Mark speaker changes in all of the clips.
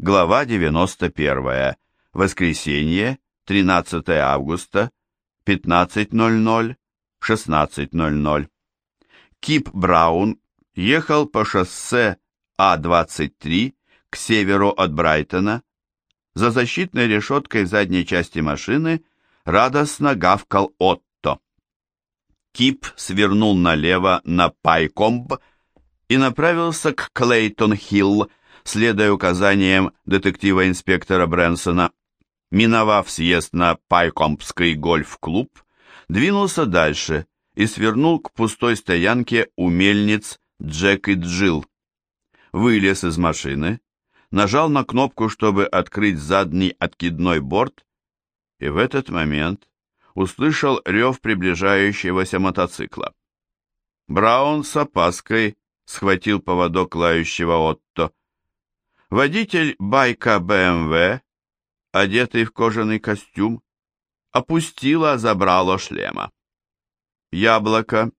Speaker 1: Глава 91. Воскресенье, 13 августа, 15.00, 16.00. Кип Браун ехал по шоссе А-23 к северу от Брайтона. За защитной решеткой задней части машины радостно гавкал Отто. Кип свернул налево на Пайкомб и направился к Клейтон-Хилл, следуя указаниям детектива-инспектора Брэнсона. Миновав съезд на Пайкомбский гольф-клуб, двинулся дальше и свернул к пустой стоянке у мельниц Джек и Джилл. Вылез из машины, нажал на кнопку, чтобы открыть задний откидной борт, и в этот момент услышал рев приближающегося мотоцикла. Браун с опаской схватил поводок лающего Отто. Водитель байка БМВ, одетый в кожаный костюм, опустила забрало шлема. «Яблоко».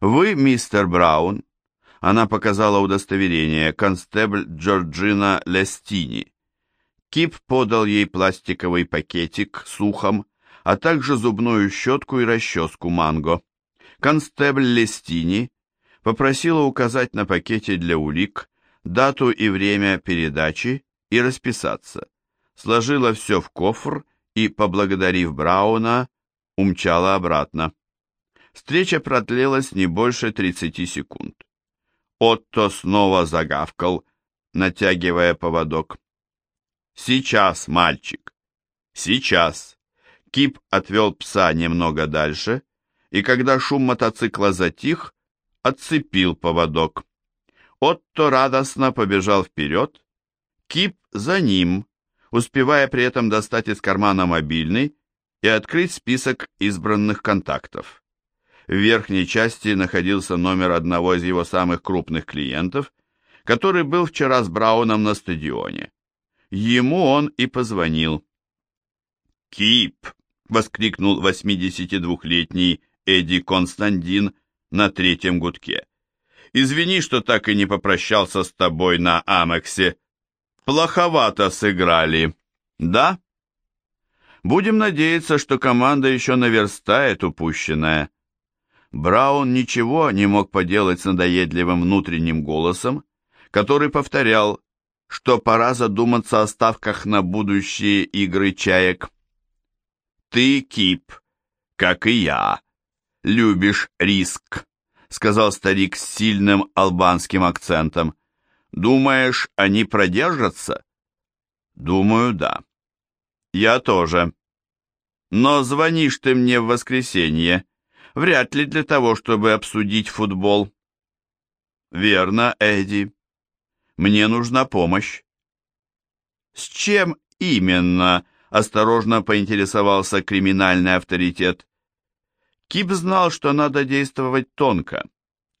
Speaker 1: «Вы, мистер Браун?» Она показала удостоверение, констебль Джорджина Лестини. Кип подал ей пластиковый пакетик с ухом, а также зубную щетку и расческу манго. Констебль Лестини попросила указать на пакете для улик дату и время передачи и расписаться. Сложила все в кофр и, поблагодарив Брауна, умчала обратно. Встреча продлилась не больше 30 секунд. Отто снова загавкал, натягивая поводок. «Сейчас, мальчик! Сейчас!» Кип отвел пса немного дальше, и когда шум мотоцикла затих, отцепил поводок. Отто радостно побежал вперед, Кип за ним, успевая при этом достать из кармана мобильный и открыть список избранных контактов. В верхней части находился номер одного из его самых крупных клиентов, который был вчера с Брауном на стадионе. Ему он и позвонил. «Кип!» — воскликнул 82-летний Эдди Константин на третьем гудке. «Извини, что так и не попрощался с тобой на Амексе. Плоховато сыграли. Да?» «Будем надеяться, что команда еще наверстает упущенное». Браун ничего не мог поделать с надоедливым внутренним голосом, который повторял, что пора задуматься о ставках на будущие игры чаек. «Ты, Кип, как и я, любишь риск», — сказал старик с сильным албанским акцентом. «Думаешь, они продержатся?» «Думаю, да». «Я тоже». «Но звонишь ты мне в воскресенье», Вряд ли для того, чтобы обсудить футбол. Верно, Эдди. Мне нужна помощь. С чем именно? Осторожно поинтересовался криминальный авторитет. Кип знал, что надо действовать тонко.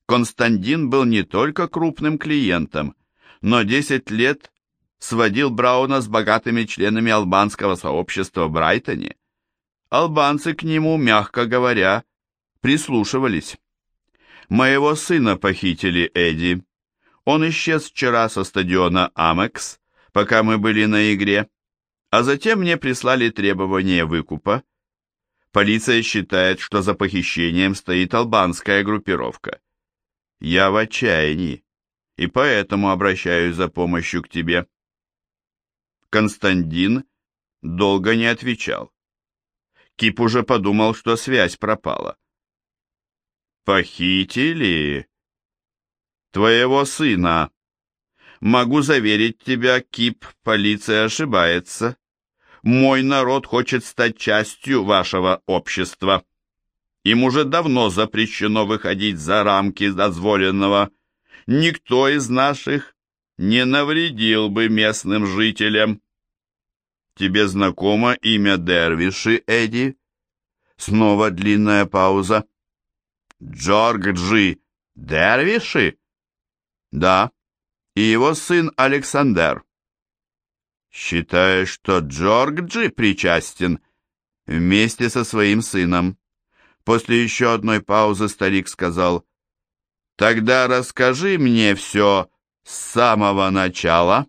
Speaker 1: Константин был не только крупным клиентом, но 10 лет сводил Брауна с богатыми членами албанского сообщества в Брайтоне. Албанцы к нему, мягко говоря, прислушивались. Моего сына похитили Эдди. Он исчез вчера со стадиона Амекс, пока мы были на игре, а затем мне прислали требование выкупа. Полиция считает, что за похищением стоит албанская группировка. Я в отчаянии, и поэтому обращаюсь за помощью к тебе. Константин долго не отвечал. Кип уже подумал, что связь пропала. Похитили? Твоего сына. Могу заверить тебя, Кип, полиция ошибается. Мой народ хочет стать частью вашего общества. Им уже давно запрещено выходить за рамки дозволенного. Никто из наших не навредил бы местным жителям. Тебе знакомо имя Дервиши, Эдди? Снова длинная пауза. Джорджи Дервиши? Да, и его сын Александр. Считаешь, что Джорджи причастен вместе со своим сыном? После еще одной паузы старик сказал, «Тогда расскажи мне все с самого начала».